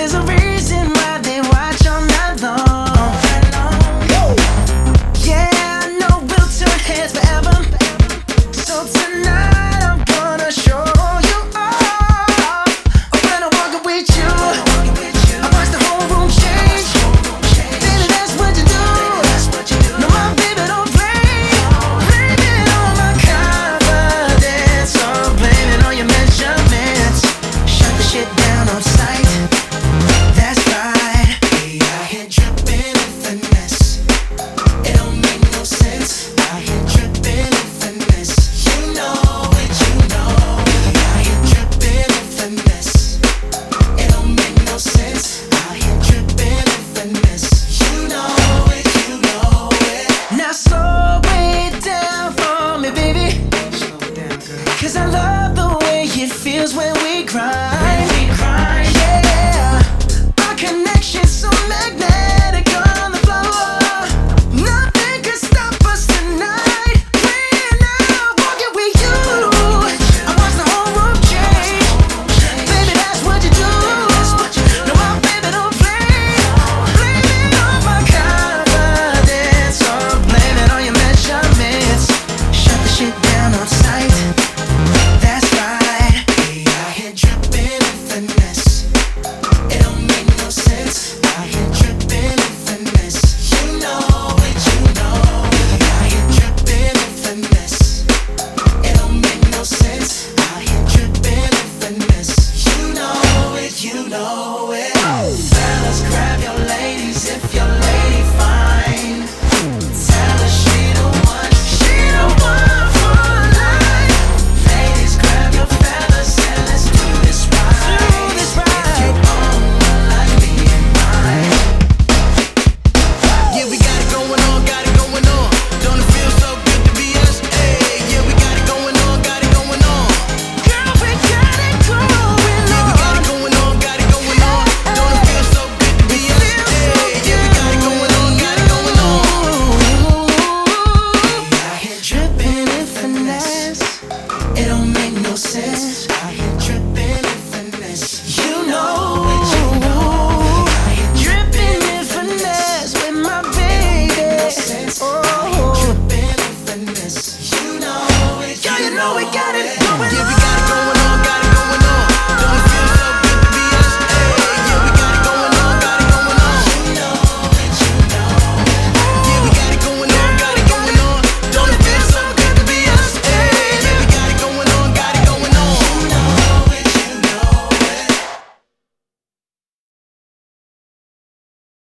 There's a reason feels when it. Fellas, grab your ladies if your lady finds. know we got it.